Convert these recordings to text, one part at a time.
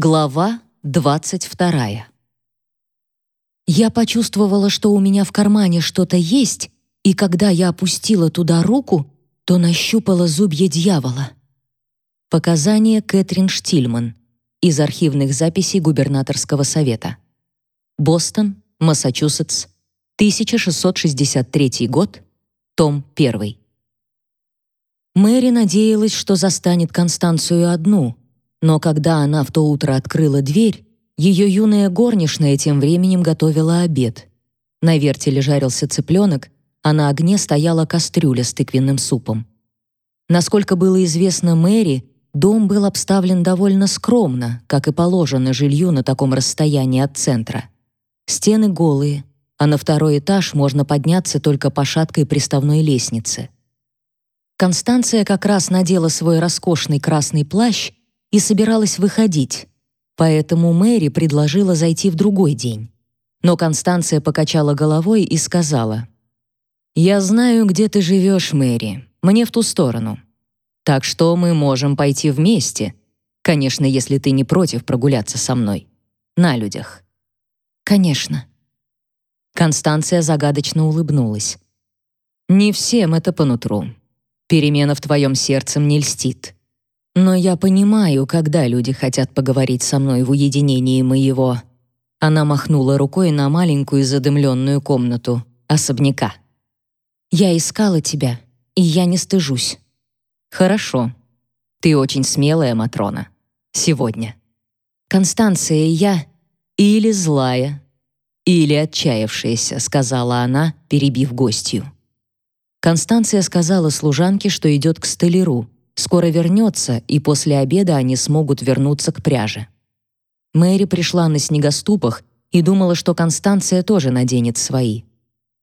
Глава 22. Я почувствовала, что у меня в кармане что-то есть, и когда я опустила туда руку, то нащупала зубья дьявола. Показания Кэтрин Штильман из архивных записей губернаторского совета. Бостон, Массачусетс, 1663 год, том 1. Мэри надеялась, что застанет Констанцию одну — но когда она в то утро открыла дверь, ее юная горничная тем временем готовила обед. На вертеле жарился цыпленок, а на огне стояла кастрюля с тыквенным супом. Насколько было известно Мэри, дом был обставлен довольно скромно, как и положено жилью на таком расстоянии от центра. Стены голые, а на второй этаж можно подняться только по шаткой приставной лестнице. Констанция как раз надела свой роскошный красный плащ и собиралась выходить, поэтому Мэри предложила зайти в другой день. Но Констанция покачала головой и сказала, «Я знаю, где ты живешь, Мэри, мне в ту сторону. Так что мы можем пойти вместе, конечно, если ты не против прогуляться со мной. На людях». «Конечно». Констанция загадочно улыбнулась. «Не всем это по нутру. Перемена в твоем сердце мне льстит. Но я понимаю, когда люди хотят поговорить со мной в уединении моего. Она махнула рукой на маленькую задымленную комнату особняка. Я искала тебя, и я не стыжусь. Хорошо. Ты очень смелая, Матрона. Сегодня. Констанция и я или злая, или отчаявшаяся, сказала она, перебив гостью. Констанция сказала служанке, что идет к столяру, Скоро вернется, и после обеда они смогут вернуться к пряже. Мэри пришла на снегоступах и думала, что Констанция тоже наденет свои.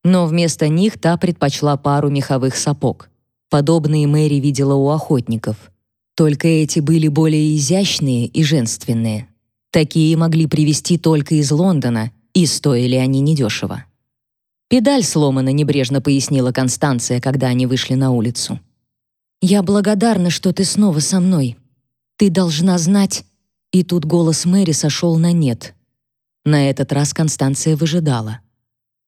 Но вместо них та предпочла пару меховых сапог. Подобные Мэри видела у охотников. Только эти были более изящные и женственные. Такие могли привезти только из Лондона, и стоили они недешево. «Педаль сломана», — небрежно пояснила Констанция, когда они вышли на улицу. «Я благодарна, что ты снова со мной. Ты должна знать...» И тут голос Мэри сошел на «нет». На этот раз Констанция выжидала.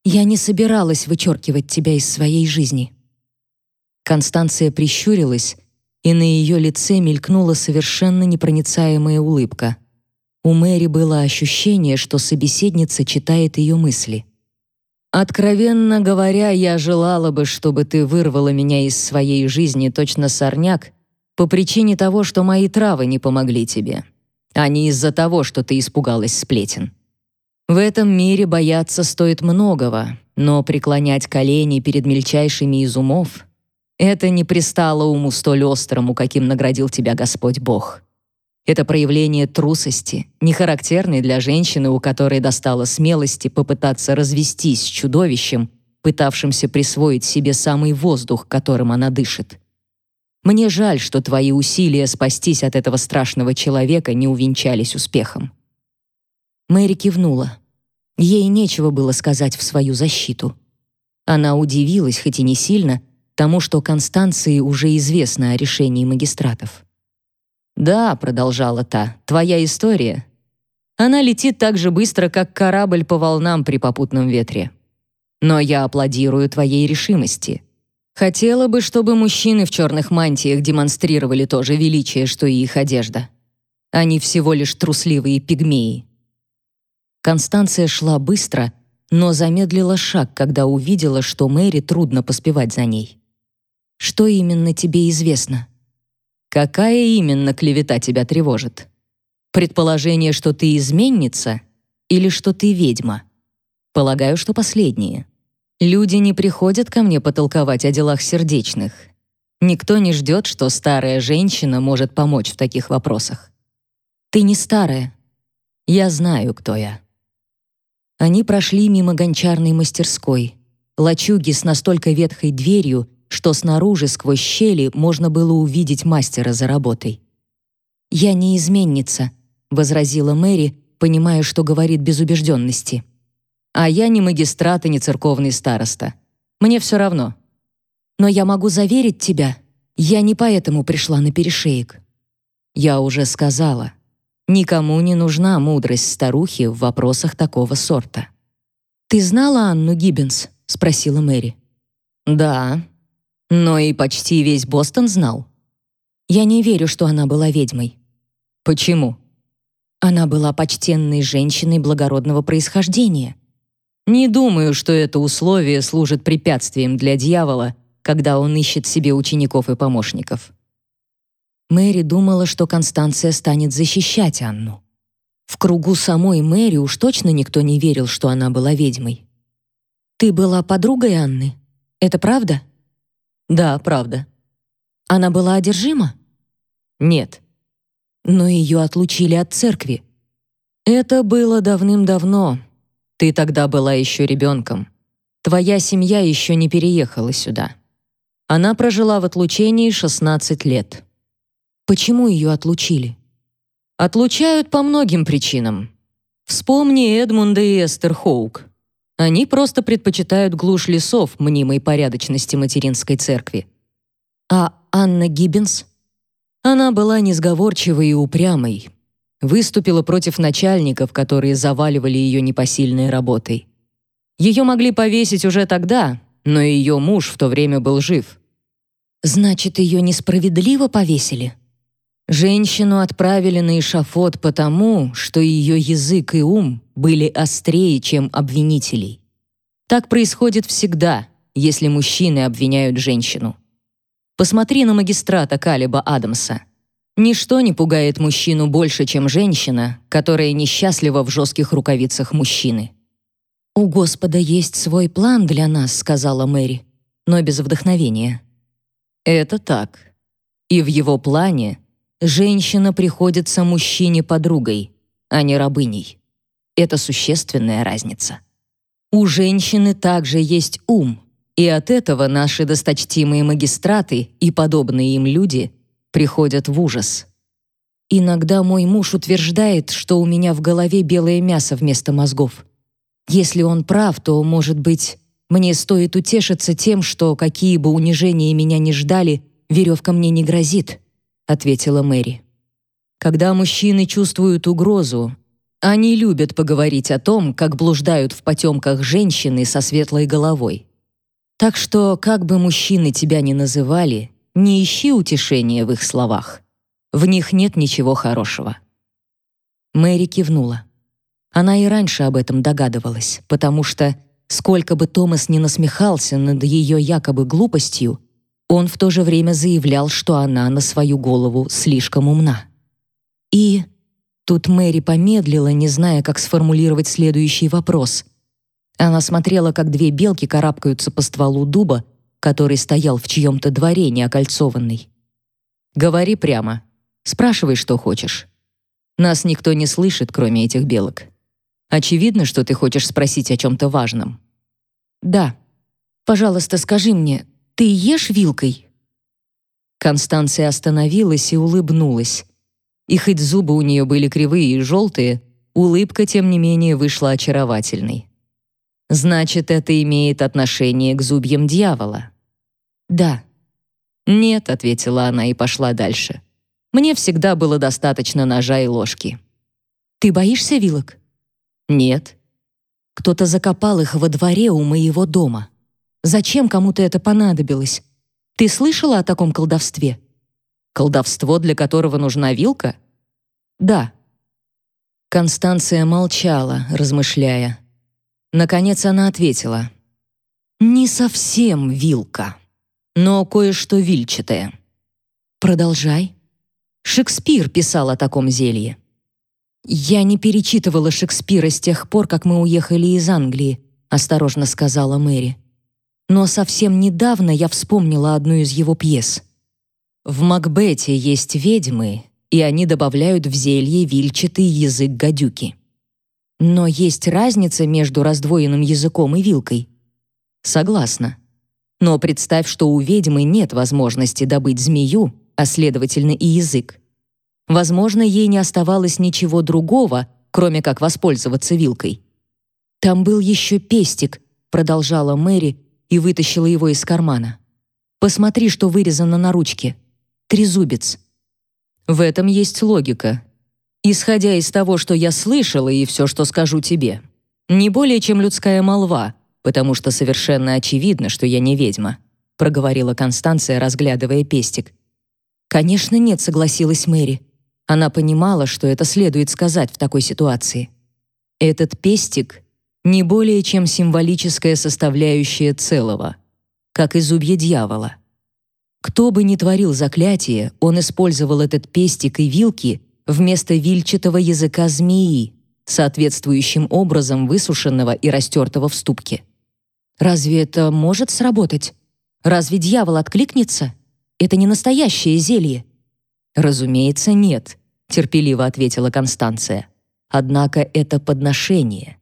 «Я не собиралась вычеркивать тебя из своей жизни». Констанция прищурилась, и на ее лице мелькнула совершенно непроницаемая улыбка. У Мэри было ощущение, что собеседница читает ее мысли. Откровенно говоря, я желала бы, чтобы ты вырвала меня из своей жизни точно сорняк по причине того, что мои травы не помогли тебе, а не из-за того, что ты испугалась сплетен. В этом мире бояться стоит многого, но преклонять колени перед мельчайшими из умов — это не пристало уму столь острому, каким наградил тебя Господь Бог. Это проявление трусости, не характерной для женщины, у которой достало смелости попытаться развестись с чудовищем, пытавшимся присвоить себе самый воздух, которым она дышит. Мне жаль, что твои усилия спастись от этого страшного человека не увенчались успехом. Мэри кивнула. Ей нечего было сказать в свою защиту. Она удивилась, хоть и не сильно, тому, что Констанции уже известно о решении магистратов. «Да», — продолжала та, — «твоя история. Она летит так же быстро, как корабль по волнам при попутном ветре. Но я аплодирую твоей решимости. Хотела бы, чтобы мужчины в черных мантиях демонстрировали то же величие, что и их одежда. Они всего лишь трусливые пигмеи». Констанция шла быстро, но замедлила шаг, когда увидела, что Мэри трудно поспевать за ней. «Что именно тебе известно?» Какая именно клевета тебя тревожит? Предположение, что ты изменница или что ты ведьма? Полагаю, что последнее. Люди не приходят ко мне потолковать о делах сердечных. Никто не ждет, что старая женщина может помочь в таких вопросах. Ты не старая. Я знаю, кто я. Они прошли мимо гончарной мастерской, лачуги с настолько ветхой дверью, что снаружи сквозь щели можно было увидеть мастера за работой. «Я не изменница», — возразила Мэри, понимая, что говорит без убежденности. «А я не магистрат и не церковный староста. Мне все равно». «Но я могу заверить тебя, я не поэтому пришла на перешеек». «Я уже сказала. Никому не нужна мудрость старухи в вопросах такого сорта. «Ты знала Анну Гиббинс?» — спросила Мэри. «Да, но и почти весь Бостон знал. Я не верю, что она была ведьмой». «Почему?» Она была почтенной женщиной благородного происхождения. Не думаю, что это условие служит препятствием для дьявола, когда он ищет себе учеников и помощников. Мэри думала, что Констанция станет защищать Анну. В кругу самой Мэри уж точно никто не верил, что она была ведьмой. «Ты была подругой Анны? Это правда?» «Да, правда». «Она была одержима?» «Нет» но ее отлучили от церкви. Это было давным-давно. Ты тогда была еще ребенком. Твоя семья еще не переехала сюда. Она прожила в отлучении 16 лет. Почему ее отлучили? Отлучают по многим причинам. Вспомни Эдмунда и Эстер Хоук. Они просто предпочитают глушь лесов мнимой порядочности материнской церкви. А Анна Гиббинс? Она была несговорчивой и упрямой. Выступила против начальников, которые заваливали ее непосильной работой. Ее могли повесить уже тогда, но ее муж в то время был жив. Значит, ее несправедливо повесили? Женщину отправили на эшафот потому, что ее язык и ум были острее, чем обвинителей. Так происходит всегда, если мужчины обвиняют женщину. Посмотри на магистрата Калиба Адамса. Ничто не пугает мужчину больше, чем женщина, которая несчастлива в жестких рукавицах мужчины. «У Господа есть свой план для нас», — сказала Мэри, но без вдохновения. «Это так. И в его плане женщина приходится мужчине подругой, а не рабыней. Это существенная разница. У женщины также есть ум, и от этого наши досточтимые магистраты и подобные им люди приходят в ужас. Иногда мой муж утверждает, что у меня в голове белое мясо вместо мозгов. Если он прав, то, может быть, мне стоит утешиться тем, что какие бы унижения меня ни ждали, веревка мне не грозит, ответила Мэри. Когда мужчины чувствуют угрозу, они любят поговорить о том, как блуждают в потемках женщины со светлой головой. Так что, как бы мужчины тебя ни называли, не ищи утешения в их словах. В них нет ничего хорошего. Мэри кивнула. Она и раньше об этом догадывалась, потому что, сколько бы Томас ни насмехался над ее якобы глупостью, он в то же время заявлял, что она на свою голову слишком умна. И тут Мэри помедлила, не зная, как сформулировать следующий вопрос — она смотрела, как две белки карабкаются по стволу дуба, который стоял в чьем-то дворе неокольцованный. «Говори прямо. Спрашивай, что хочешь. Нас никто не слышит, кроме этих белок. Очевидно, что ты хочешь спросить о чем-то важном». «Да. Пожалуйста, скажи мне, ты ешь вилкой?» Констанция остановилась и улыбнулась. И хоть зубы у нее были кривые и желтые, улыбка, тем не менее, вышла очаровательной. Значит, это имеет отношение к зубьям дьявола. Да. Нет, ответила она и пошла дальше. Мне всегда было достаточно ножа и ложки. Ты боишься вилок? Нет. Кто-то закопал их во дворе у моего дома. Зачем кому-то это понадобилось? Ты слышала о таком колдовстве? Колдовство, для которого нужна вилка? Да. Констанция молчала, размышляя. Наконец она ответила. «Не совсем вилка, но кое-что вильчатое». «Продолжай». Шекспир писал о таком зелье. «Я не перечитывала Шекспира с тех пор, как мы уехали из Англии», осторожно сказала Мэри. «Но совсем недавно я вспомнила одну из его пьес. В Макбете есть ведьмы, и они добавляют в зелье вильчатый язык гадюки. Но есть разница между раздвоенным языком и вилкой. Согласна. Но представь, что у ведьмы нет возможности добыть змею, а следовательно и язык. Возможно, ей не оставалось ничего другого, кроме как воспользоваться вилкой. Там был еще пестик, продолжала Мэри и вытащила его из кармана. Посмотри, что вырезано на ручке. Трезубец. В этом есть логика. Исходя из того, что я слышала и все, что скажу тебе, не более чем людская молва, потому что совершенно очевидно, что я не ведьма, проговорила Констанция, разглядывая пестик. Конечно, нет, согласилась Мэри. Она понимала, что это следует сказать в такой ситуации. Этот пестик не более чем символическая составляющая целого, как и зубья дьявола. Кто бы ни творил заклятие, он использовал этот пестик и вилки вместо вильчатого языка змеи, соответствующим образом высушенного и растертого в ступке. Разве это может сработать? Разве дьявол откликнется? Это не настоящее зелье. Разумеется, нет, терпеливо ответила Констанция. Однако это подношение.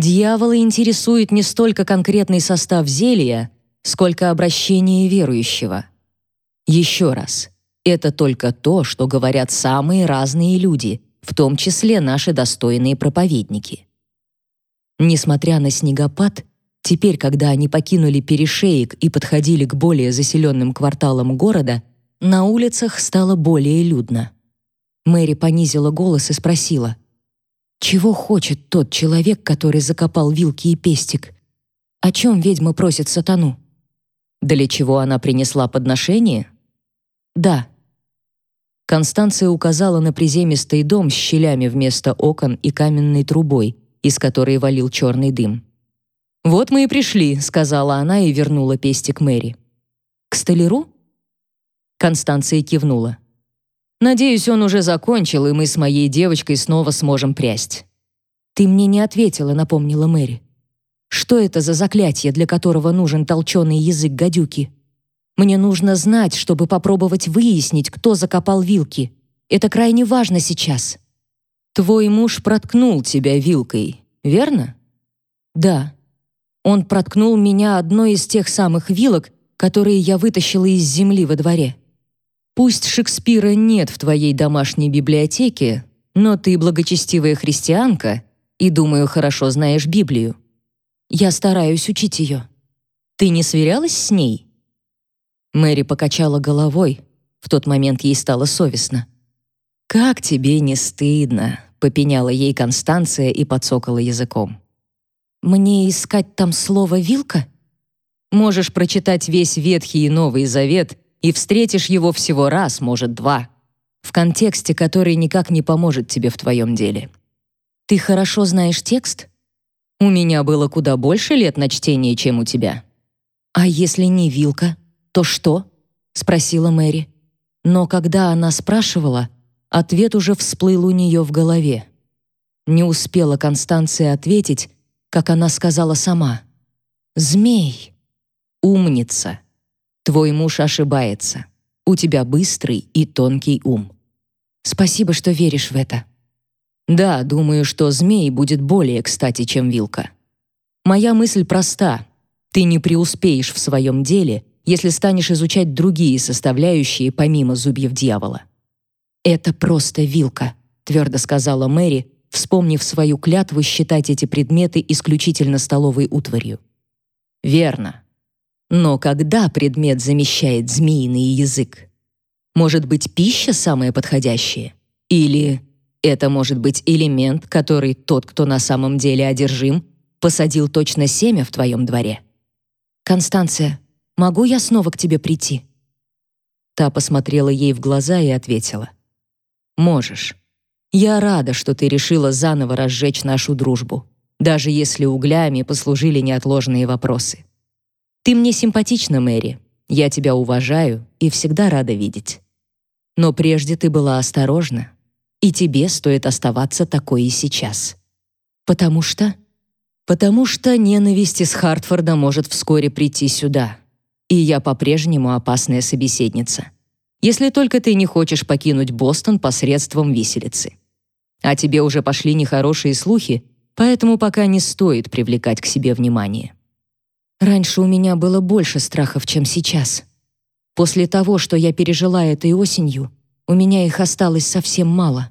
Дьявола интересует не столько конкретный состав зелья, сколько обращение верующего. Еще раз, это только то, что говорят самые разные люди, в том числе наши достойные проповедники. Несмотря на снегопад, теперь, когда они покинули перешеек и подходили к более заселенным кварталам города, на улицах стало более людно. Мэри понизила голос и спросила: "Чего хочет тот человек, который закопал вилки и пестик? О чем ведьма просит сатану?" Для чего она принесла подношение? Да. Констанция указала на приземистый дом с щелями вместо окон и каменной трубой, из которой валил черный дым. «Вот мы и пришли», — сказала она и вернула пестик Мэри. «К столяру?» Констанция кивнула. «Надеюсь, он уже закончил, и мы с моей девочкой снова сможем прясть». «Ты мне не ответила», — напомнила Мэри. Что это за заклятие, для которого нужен толченый язык гадюки? Мне нужно знать, чтобы попробовать выяснить, кто закопал вилки. Это крайне важно сейчас. Твой муж проткнул тебя вилкой, верно? Да. Он проткнул меня одной из тех самых вилок, которые я вытащила из земли во дворе. Пусть Шекспира нет в твоей домашней библиотеке, но ты благочестивая христианка и, думаю, хорошо знаешь Библию. Я стараюсь учить ее. Ты не сверялась с ней? Мэри покачала головой. В тот момент ей стало совестно. Как тебе не стыдно, попеняла ей Констанция и подсокала языком. Мне искать там слово вилка? Можешь прочитать весь Ветхий и Новый Завет и встретишь его всего раз, может, два, в контексте, который никак не поможет тебе в твоем деле. Ты хорошо знаешь текст? У меня было куда больше лет на чтение, чем у тебя. А если не вилка, то что? спросила Мэри. Но когда она спрашивала, ответ уже всплыл у нее в голове. Не успела Констанция ответить, как она сказала сама: "Змей, умница. Твой муж ошибается. У тебя быстрый и тонкий ум. Спасибо, что веришь в это". Да, думаю, что змей будет более кстати, чем вилка. Моя мысль проста. Ты не преуспеешь в своем деле, если станешь изучать другие составляющие помимо зубьев дьявола. Это просто вилка, твердо сказала Мэри, вспомнив свою клятву считать эти предметы исключительно столовой утварью. Верно. Но когда предмет замещает змеиный язык? Может быть, пища самая подходящая? Или это может быть элемент, который тот, кто на самом деле одержим, посадил точно семя в твоем дворе. Констанция, могу я снова к тебе прийти? Та посмотрела ей в глаза и ответила: Можешь. Я рада, что ты решила заново разжечь нашу дружбу, даже если углями послужили неотложные вопросы. Ты мне симпатична, Мэри. Я тебя уважаю и всегда рада видеть. Но прежде ты была осторожна. И тебе стоит оставаться такой и сейчас. Потому что потому что ненависть из Хартфорда может вскоре прийти сюда. И я по-прежнему опасная собеседница. Если только ты не хочешь покинуть Бостон посредством виселицы. А тебе уже пошли нехорошие слухи, поэтому пока не стоит привлекать к себе внимание. Раньше у меня было больше страхов, чем сейчас. После того, что я пережила этой осенью, у меня их осталось совсем мало.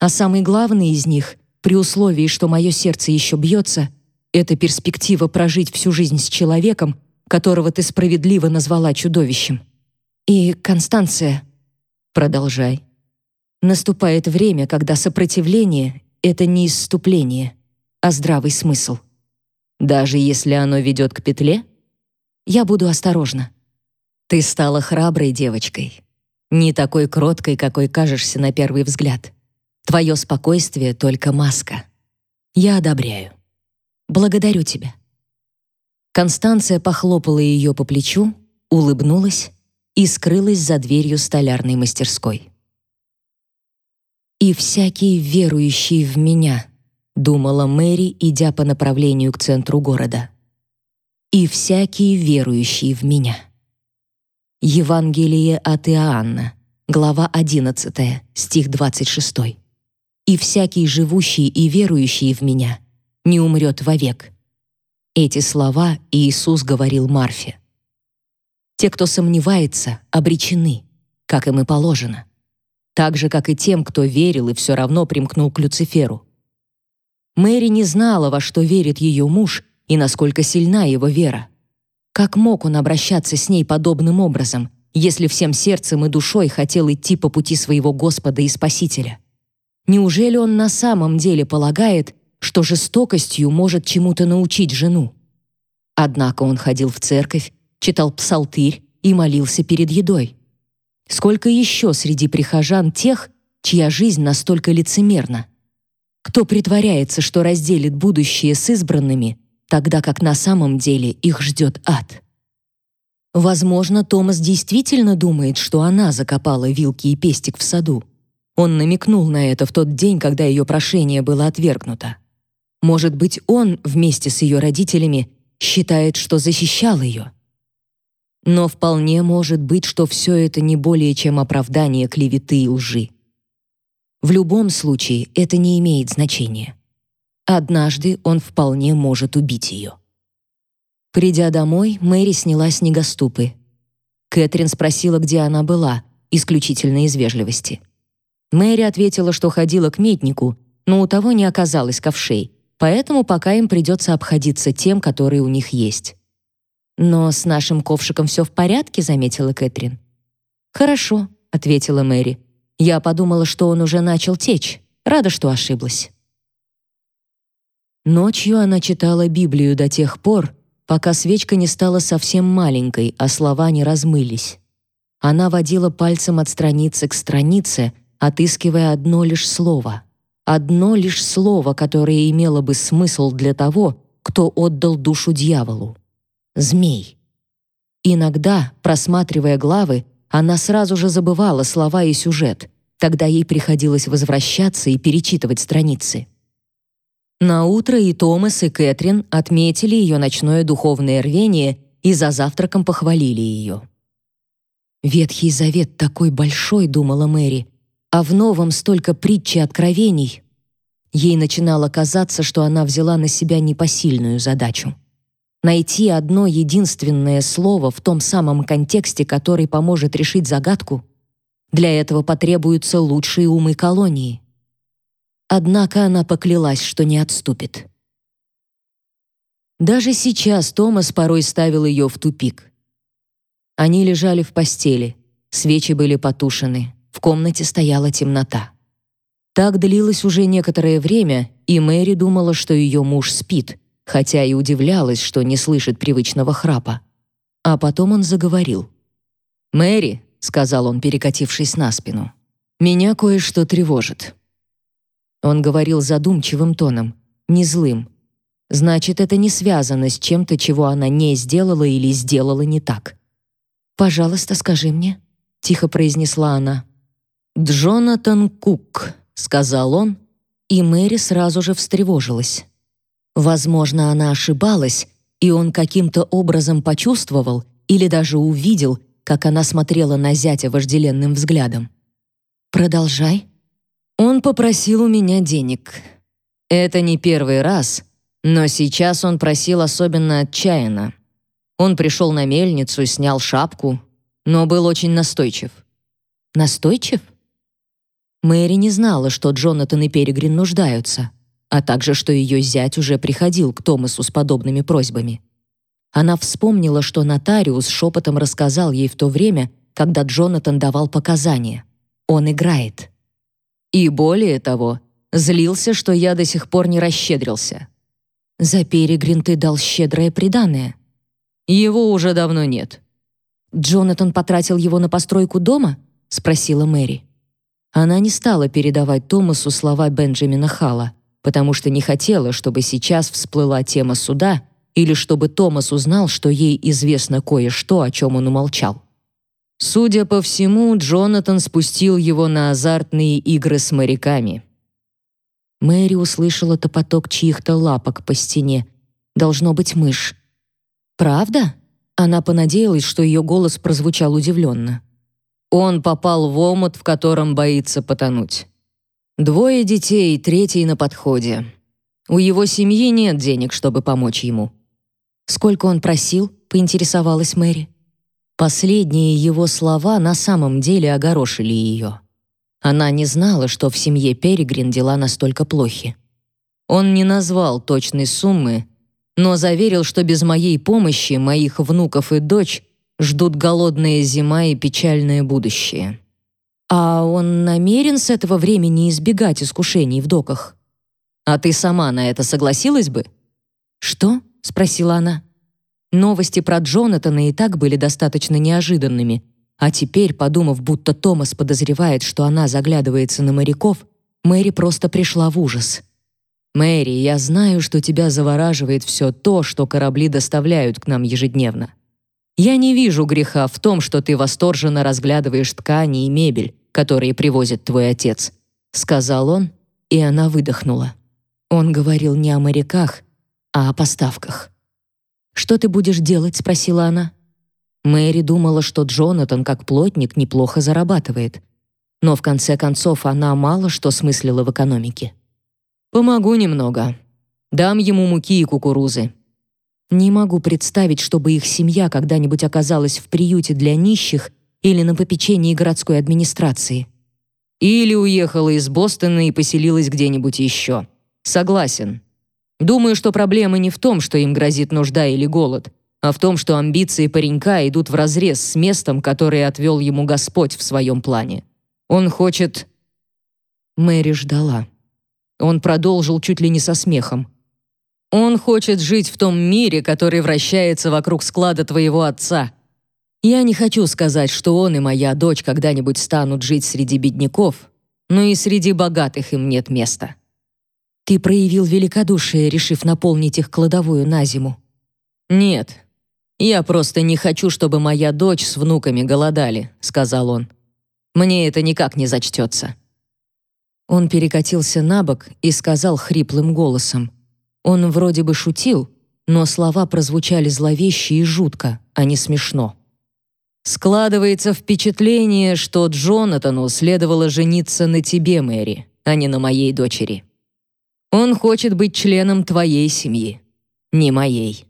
А самый главный из них, при условии, что мое сердце еще бьется, это перспектива прожить всю жизнь с человеком, которого ты справедливо назвала чудовищем. И, Констанция, продолжай. Наступает время, когда сопротивление — это не исступление, а здравый смысл. Даже если оно ведет к петле, я буду осторожна. Ты стала храброй девочкой, не такой кроткой, какой кажешься на первый взгляд. Твое спокойствие — только маска. Я одобряю. Благодарю тебя. Констанция похлопала ее по плечу, улыбнулась и скрылась за дверью столярной мастерской. «И всякий верующий в меня», — думала Мэри, идя по направлению к центру города. «И всякий верующий в меня». Евангелие от Иоанна, глава 11, стих 26. «И всякий живущий и верующий в меня не умрет вовек». Эти слова Иисус говорил Марфе. Те, кто сомневается, обречены, как им и положено так же, как и тем, кто верил и все равно примкнул к Люциферу. Мэри не знала, во что верит ее муж и насколько сильна его вера. Как мог он обращаться с ней подобным образом, если всем сердцем и душой хотел идти по пути своего Господа и Спасителя? Неужели он на самом деле полагает, что жестокостью может чему-то научить жену? Однако он ходил в церковь, читал псалтырь и молился перед едой. Сколько еще среди прихожан тех, чья жизнь настолько лицемерна? Кто притворяется, что разделит будущее с избранными, тогда как на самом деле их ждет ад? Возможно, Томас действительно думает, что она закопала вилки и пестик в саду. Он намекнул на это в тот день, когда ее прошение было отвергнуто. Может быть, он вместе с ее родителями считает, что защищал ее. Но вполне может быть, что все это не более чем оправдание клеветы и лжи. В любом случае это не имеет значения. Однажды он вполне может убить ее. Придя домой, Мэри сняла снегоступы. Кэтрин спросила, где она была, исключительно из вежливости. Мэри ответила, что ходила к метнику, но у того не оказалось ковшей, поэтому пока им придется обходиться тем, которые у них есть. «Но с нашим ковшиком все в порядке», — заметила Кэтрин. «Хорошо», — ответила Мэри. «Я подумала, что он уже начал течь. Рада, что ошиблась». Ночью она читала Библию до тех пор, пока свечка не стала совсем маленькой, а слова не размылись. Она водила пальцем от страницы к странице, отыскивая одно лишь слово. Одно лишь слово, которое имело бы смысл для того, кто отдал душу дьяволу змей. Иногда, просматривая главы, она сразу же забывала слова и сюжет. Тогда ей приходилось возвращаться и перечитывать страницы. На утро и Томас, и Кэтрин отметили ее ночное духовное рвение и за завтраком похвалили ее. «Ветхий Завет такой большой», — думала Мэри, «а в Новом столько притч и откровений». Ей начинало казаться, что она взяла на себя непосильную задачу найти одно единственное слово в том самом контексте, который поможет решить загадку, для этого потребуются лучшие умы колонии. Однако она поклялась, что не отступит. Даже сейчас Томас порой ставил ее в тупик. Они лежали в постели, свечи были потушены, в комнате стояла темнота. Так длилось уже некоторое время, и Мэри думала, что ее муж спит — хотя и удивлялась, что не слышит привычного храпа. А потом он заговорил. «Мэри», — сказал он, перекатившись на спину, — «меня кое-что тревожит». Он говорил задумчивым тоном, не злым. Значит, это не связано с чем-то, чего она не сделала или сделала не так. «Пожалуйста, скажи мне», — тихо произнесла она. «Джонатан Кук», — сказал он, и Мэри сразу же встревожилась. Возможно, она ошибалась, и он каким-то образом почувствовал или даже увидел, как она смотрела на зятя вожделенным взглядом. «Продолжай». «Он попросил у меня денег. Это не первый раз, но сейчас он просил особенно отчаянно. Он пришел на мельницу, снял шапку, но был очень настойчив». «Настойчив?» Мэри не знала, что Джонатан и Перегрин нуждаются а также что ее зять уже приходил к Томасу с подобными просьбами. Она вспомнила, что нотариус шепотом рассказал ей в то время, когда Джонатан давал показания. Он играет. И более того, злился, что я до сих пор не расщедрился. За Перегрин ты дал щедрое приданое. Его уже давно нет. Джонатан потратил его на постройку дома? спросила Мэри. Она не стала передавать Томасу слова Бенджамина Халла, потому что не хотела, чтобы сейчас всплыла тема суда или чтобы Томас узнал, что ей известно кое-что, о чем он умолчал. Судя по всему, Джонатан спустил его на азартные игры с моряками. Мэри услышала топоток чьих-то лапок по стене. Должно быть мышь. «Правда?» Она понадеялась, что ее голос прозвучал удивленно. Он попал в омут, в котором боится потонуть. Двое детей, третий на подходе. У его семьи нет денег, чтобы помочь ему. «Сколько он просил?» — поинтересовалась Мэри. Последние его слова на самом деле огорошили ее. Она не знала, что в семье Перегрин дела настолько плохи. Он не назвал точной суммы, но заверил, что без моей помощи моих внуков и дочь ждут голодная зима и печальное будущее. А он намерен с этого времени избегать искушений в доках? А ты сама на это согласилась бы? Что? спросила она. Новости про Джонатана и так были достаточно неожиданными, а теперь, подумав, будто Томас подозревает, что она заглядывается на моряков, Мэри просто пришла в ужас. «Мэри, я знаю, что тебя завораживает все то, что корабли доставляют к нам ежедневно. Я не вижу греха в том, что ты восторженно разглядываешь ткани и мебель, которые привозит твой отец», — сказал он, и она выдохнула. Он говорил не о моряках, а о поставках. «Что ты будешь делать?» — спросила она. Мэри думала, что Джонатан, как плотник, неплохо зарабатывает. Но в конце концов она мало что смыслила в экономике. «Помогу немного. Дам ему муки и кукурузы». Не могу представить, чтобы их семья когда-нибудь оказалась в приюте для нищих или на попечении городской администрации. Или уехала из Бостона и поселилась где-нибудь еще. Согласен. Думаю, что проблема не в том, что им грозит нужда или голод, а в том, что амбиции паренька идут вразрез с местом, которое отвел ему Господь в своем плане. Он хочет... Мэри ждала. Он продолжил чуть ли не со смехом. Он хочет жить в том мире, который вращается вокруг склада твоего отца. Я не хочу сказать, что он и моя дочь когда-нибудь станут жить среди бедняков, но и среди богатых им нет места. Ты проявил великодушие, решив наполнить их кладовую на зиму. Нет. Я просто не хочу, чтобы моя дочь с внуками голодали, сказал он. Мне это никак не зачтется. Он перекатился на бок и сказал хриплым голосом: Он вроде бы шутил, но слова прозвучали зловеще и жутко, а не смешно. Складывается впечатление, что Джонатану следовало жениться на тебе, Мэри, а не на моей дочери. Он хочет быть членом твоей семьи, не моей.